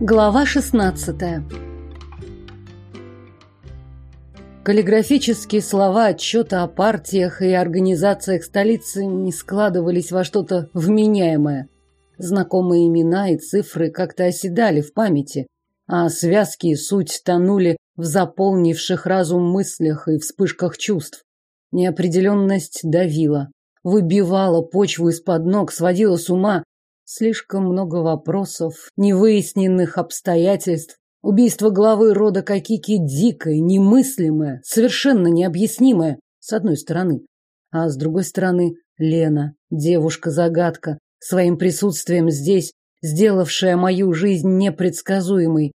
Глава 16. Каллиграфические слова отчета о партиях и организациях столицы не складывались во что-то вменяемое. Знакомые имена и цифры как-то оседали в памяти, а связки и суть тонули в заполнивших разум мыслях и вспышках чувств. Неопределенность давила, выбивала почву из-под ног, сводила с ума. Слишком много вопросов, невыясненных обстоятельств. Убийство главы рода Кокики дикое, немыслимое, совершенно необъяснимое, с одной стороны. А с другой стороны, Лена, девушка-загадка, своим присутствием здесь, сделавшая мою жизнь непредсказуемой.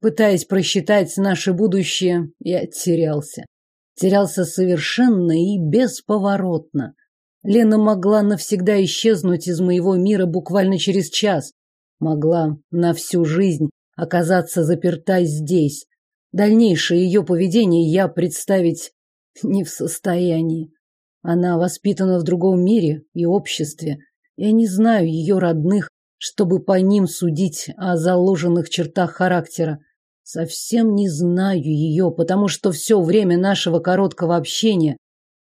Пытаясь просчитать наше будущее, я терялся терялся совершенно и бесповоротно. Лена могла навсегда исчезнуть из моего мира буквально через час. Могла на всю жизнь оказаться заперта здесь. Дальнейшее ее поведение я представить не в состоянии. Она воспитана в другом мире и обществе. Я не знаю ее родных, чтобы по ним судить о заложенных чертах характера. Совсем не знаю ее, потому что все время нашего короткого общения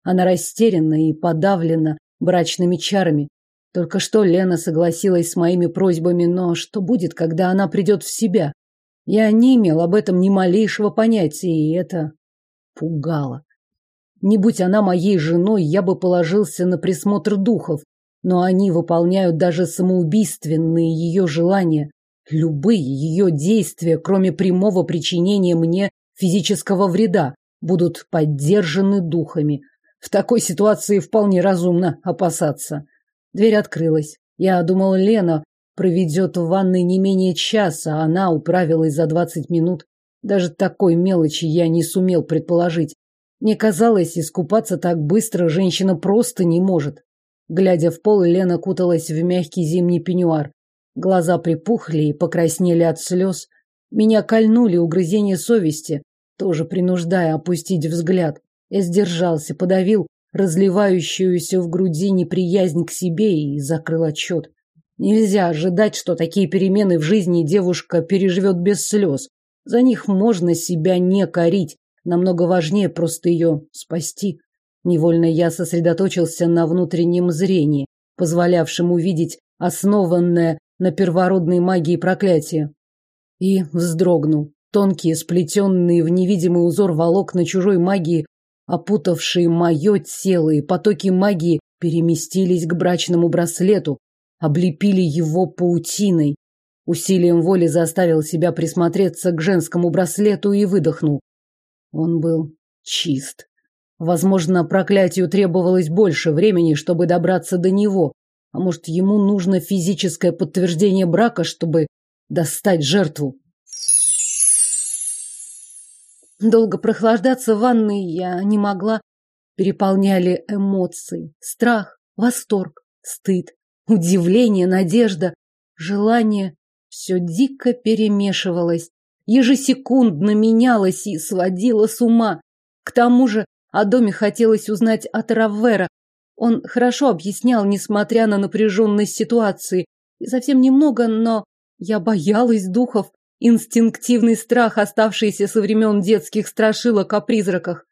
она растеряна и подавлена брачными чарами. Только что Лена согласилась с моими просьбами, но что будет, когда она придет в себя? Я не имел об этом ни малейшего понятия, и это пугало. Не будь она моей женой, я бы положился на присмотр духов, но они выполняют даже самоубийственные ее желания. Любые ее действия, кроме прямого причинения мне физического вреда, будут поддержаны духами. В такой ситуации вполне разумно опасаться. Дверь открылась. Я думал, Лена проведет в ванной не менее часа, а она управилась за двадцать минут. Даже такой мелочи я не сумел предположить. Мне казалось, искупаться так быстро женщина просто не может. Глядя в пол, Лена куталась в мягкий зимний пеньюар. Глаза припухли и покраснели от слез. Меня кольнули угрызения совести, тоже принуждая опустить взгляд. Сдержался, подавил разливающуюся в груди неприязнь к себе и закрыл отчет. Нельзя ожидать, что такие перемены в жизни девушка переживет без слез. За них можно себя не корить. Намного важнее просто ее спасти. Невольно я сосредоточился на внутреннем зрении, позволявшем увидеть основанное на первородной магии проклятия. И вздрогнул. Тонкие, сплетенные в невидимый узор волокна чужой магии, опутавшие мое тело, и потоки магии переместились к брачному браслету, облепили его паутиной. Усилием воли заставил себя присмотреться к женскому браслету и выдохнул. Он был чист. Возможно, проклятию требовалось больше времени, чтобы добраться до него, а может, ему нужно физическое подтверждение брака, чтобы достать жертву? Долго прохлаждаться в ванной я не могла. Переполняли эмоции. Страх, восторг, стыд, удивление, надежда, желание. Все дико перемешивалось. Ежесекундно менялось и сводило с ума. К тому же о доме хотелось узнать от Раввера, он хорошо объяснял, несмотря на напряженность ситуации. И совсем немного, но я боялась духов. Инстинктивный страх, оставшийся со времен детских страшилок о призраках.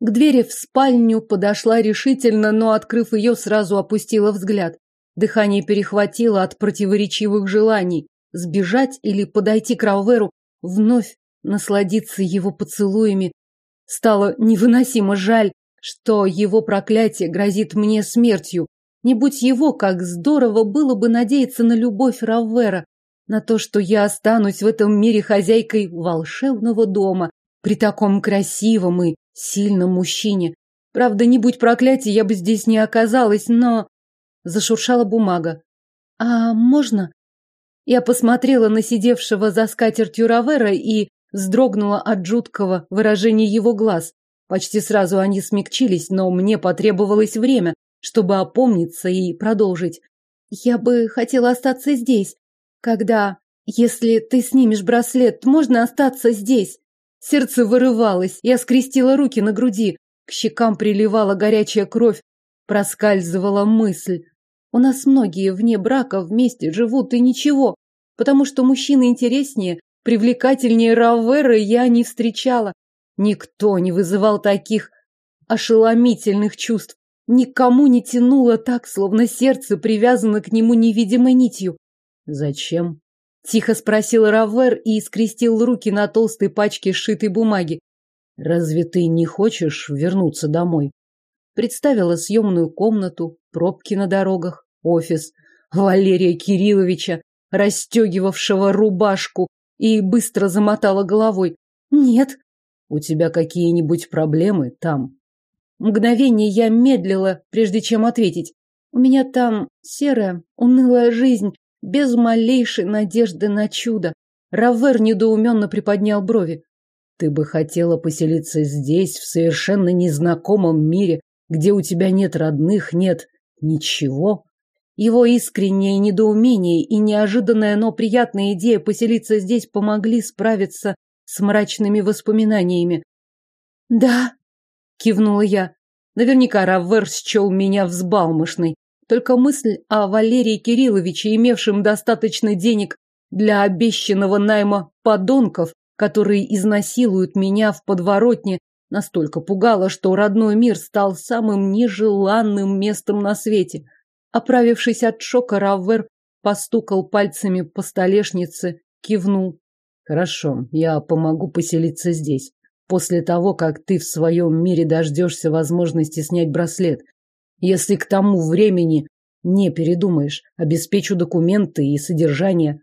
К двери в спальню подошла решительно, но, открыв ее, сразу опустила взгляд. Дыхание перехватило от противоречивых желаний. Сбежать или подойти к Рауверу, вновь насладиться его поцелуями. Стало невыносимо жаль, что его проклятие грозит мне смертью. Не будь его, как здорово было бы надеяться на любовь Раввера, на то, что я останусь в этом мире хозяйкой волшебного дома при таком красивом и сильном мужчине. Правда, не будь проклятия, я бы здесь не оказалась, но... Зашуршала бумага. «А можно?» Я посмотрела на сидевшего за скатертью Равера и вздрогнула от жуткого выражения его глаз. Почти сразу они смягчились, но мне потребовалось время, чтобы опомниться и продолжить. Я бы хотела остаться здесь. Когда... Если ты снимешь браслет, можно остаться здесь. Сердце вырывалось, я скрестила руки на груди. К щекам приливала горячая кровь. Проскальзывала мысль. У нас многие вне брака вместе живут, и ничего. потому что мужчины интереснее, привлекательнее Равера я не встречала. Никто не вызывал таких ошеломительных чувств. Никому не тянуло так, словно сердце привязано к нему невидимой нитью. «Зачем?» — тихо спросил Равер и скрестил руки на толстой пачке сшитой бумаги. «Разве ты не хочешь вернуться домой?» Представила съемную комнату, пробки на дорогах, офис Валерия Кирилловича, расстегивавшего рубашку, и быстро замотала головой. «Нет». «У тебя какие-нибудь проблемы там?» Мгновение я медлила, прежде чем ответить. «У меня там серая, унылая жизнь, без малейшей надежды на чудо». Равер недоуменно приподнял брови. «Ты бы хотела поселиться здесь, в совершенно незнакомом мире, где у тебя нет родных, нет ничего?» Его искреннее недоумение и неожиданная, но приятная идея поселиться здесь помогли справиться с мрачными воспоминаниями. «Да», — кивнула я. Наверняка Равер счел меня взбалмошной. Только мысль о Валерии Кирилловиче, имевшем достаточно денег для обещанного найма подонков, которые изнасилуют меня в подворотне, настолько пугала, что родной мир стал самым нежеланным местом на свете — Оправившись от шока, Раввер постукал пальцами по столешнице, кивнул. Хорошо, я помогу поселиться здесь. После того, как ты в своем мире дождешься возможности снять браслет. Если к тому времени не передумаешь, обеспечу документы и содержание.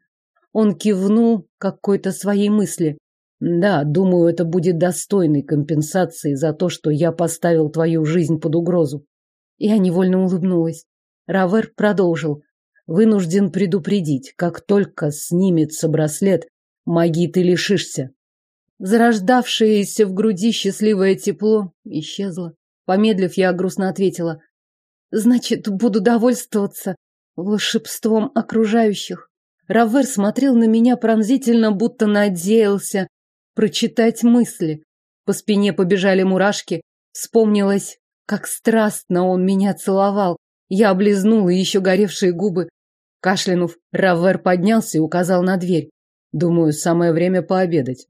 Он кивнул какой-то своей мысли. Да, думаю, это будет достойной компенсацией за то, что я поставил твою жизнь под угрозу. Я невольно улыбнулась. Равер продолжил. Вынужден предупредить, как только снимется браслет, магии ты лишишься. Зарождавшееся в груди счастливое тепло исчезло. Помедлив, я грустно ответила. Значит, буду довольствоваться волшебством окружающих. Равер смотрел на меня пронзительно, будто надеялся прочитать мысли. По спине побежали мурашки. Вспомнилось, как страстно он меня целовал, я облизнула еще горевшие губы. Кашлянув, Равер поднялся и указал на дверь. Думаю, самое время пообедать.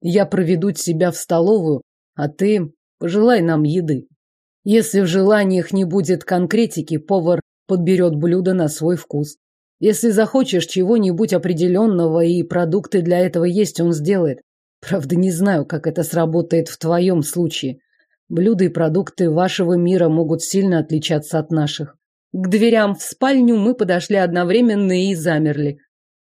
Я проведу тебя в столовую, а ты пожелай нам еды. Если в желаниях не будет конкретики, повар подберет блюдо на свой вкус. Если захочешь чего-нибудь определенного и продукты для этого есть, он сделает. Правда, не знаю, как это сработает в твоем случае. Блюда и продукты вашего мира могут сильно отличаться от наших. К дверям в спальню мы подошли одновременно и замерли.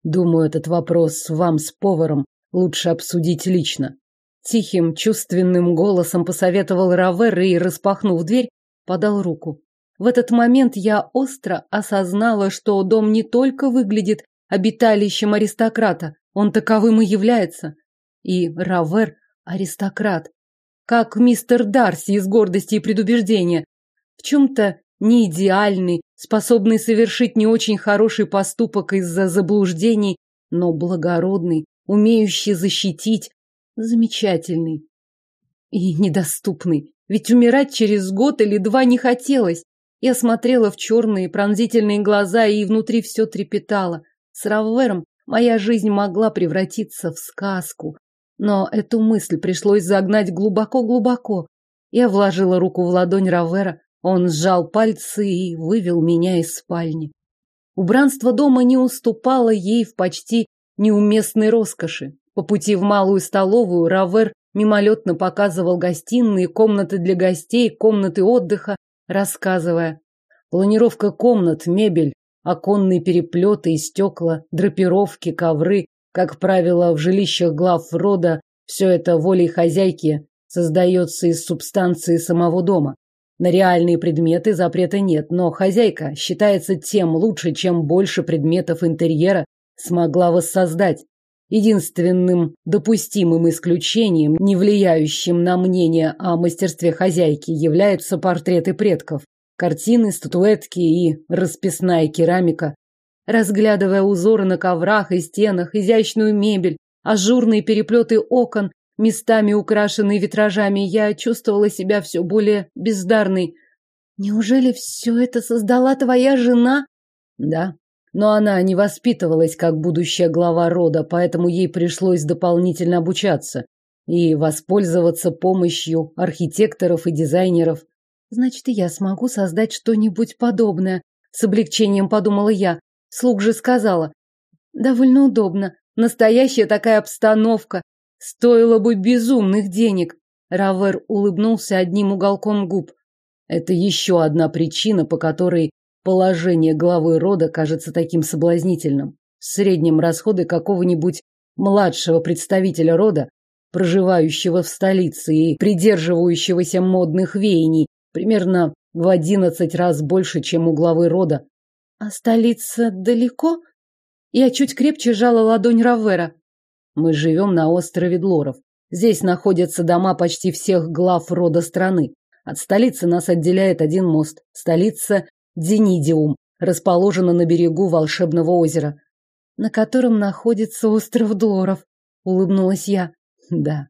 Думаю, этот вопрос вам с поваром лучше обсудить лично. Тихим, чувственным голосом посоветовал Равер и, распахнув дверь, подал руку. В этот момент я остро осознала, что дом не только выглядит обиталищем аристократа, он таковым и является. И Равер – аристократ. Как мистер Дарси из гордости и предубеждения. В чем-то не идеальный, способный совершить не очень хороший поступок из-за заблуждений, но благородный, умеющий защитить, замечательный и недоступный. Ведь умирать через год или два не хотелось. Я смотрела в черные пронзительные глаза, и внутри все трепетало. С Раввером моя жизнь могла превратиться в сказку. Но эту мысль пришлось загнать глубоко-глубоко. Я вложила руку в ладонь Равера, он сжал пальцы и вывел меня из спальни. Убранство дома не уступало ей в почти неуместной роскоши. По пути в малую столовую Равер мимолетно показывал гостиные, комнаты для гостей, комнаты отдыха, рассказывая. Планировка комнат, мебель, оконные переплеты и стекла, драпировки, ковры, как правило, в жилищах глав рода все это волей хозяйки создается из субстанции самого дома. На реальные предметы запрета нет, но хозяйка считается тем лучше, чем больше предметов интерьера смогла воссоздать. Единственным допустимым исключением, не влияющим на мнение о мастерстве хозяйки, являются портреты предков, картины, статуэтки и расписная керамика. Разглядывая узоры на коврах и стенах, изящную мебель, ажурные переплеты окон, местами украшенный витражами, я чувствовала себя все более бездарной. Неужели все это создала твоя жена? Да. Но она не воспитывалась как будущая глава рода, поэтому ей пришлось дополнительно обучаться и воспользоваться помощью архитекторов и дизайнеров. Значит, я смогу создать что-нибудь подобное, с облегчением подумала я. Слуг же сказала. Довольно удобно. Настоящая такая обстановка. Стоило бы безумных денег. Равер улыбнулся одним уголком губ. Это еще одна причина, по которой положение главы рода кажется таким соблазнительным. В среднем расходы какого-нибудь младшего представителя рода, проживающего в столице и придерживающегося модных веяний, примерно в одиннадцать раз больше, чем у главы рода. А столица далеко? Я чуть крепче сжала ладонь Равера. Мы живем на острове Длоров. Здесь находятся дома почти всех глав рода страны. От столицы нас отделяет один мост. Столица Денидиум, расположена на берегу волшебного озера, на котором находится остров Длоров, улыбнулась я. Да.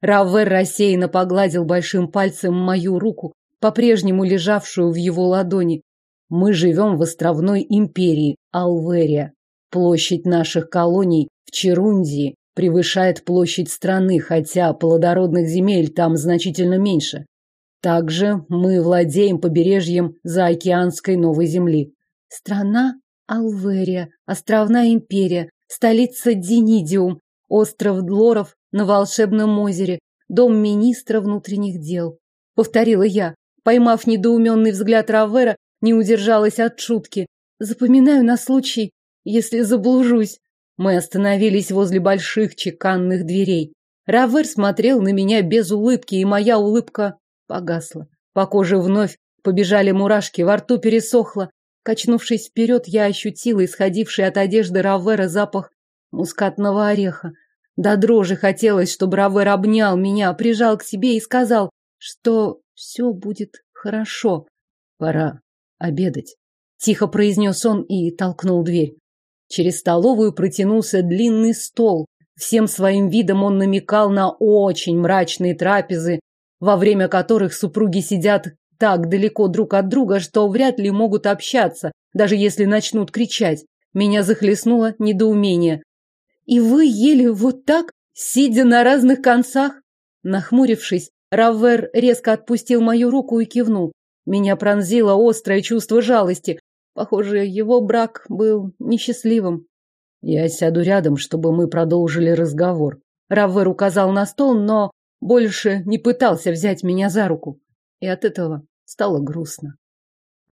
Равер рассеянно погладил большим пальцем мою руку, по-прежнему лежавшую в его ладони. Мы живем в островной империи Алверия. Площадь наших колоний в Черундии превышает площадь страны, хотя плодородных земель там значительно меньше. Также мы владеем побережьем заокеанской Новой Земли. Страна Алверия, островная империя, столица Денидиум, остров Длоров на волшебном озере, дом министра внутренних дел. Повторила я, поймав недоуменный взгляд Равера, не удержалась от шутки. Запоминаю на случай, если заблужусь. Мы остановились возле больших чеканных дверей. Равер смотрел на меня без улыбки, и моя улыбка погасла. По коже вновь побежали мурашки, во рту пересохло. Качнувшись вперед, я ощутила исходивший от одежды Равера запах мускатного ореха. До дрожи хотелось, чтобы Равер обнял меня, прижал к себе и сказал, что все будет хорошо. Пора обедать. Тихо произнес он и толкнул дверь. Через столовую протянулся длинный стол. Всем своим видом он намекал на очень мрачные трапезы, во время которых супруги сидят так далеко друг от друга, что вряд ли могут общаться, даже если начнут кричать. Меня захлестнуло недоумение. «И вы ели вот так, сидя на разных концах?» Нахмурившись, Раввер резко отпустил мою руку и кивнул. Меня пронзило острое чувство жалости. Похоже, его брак был несчастливым. «Я сяду рядом, чтобы мы продолжили разговор». Раввер указал на стол, но больше не пытался взять меня за руку. И от этого стало грустно.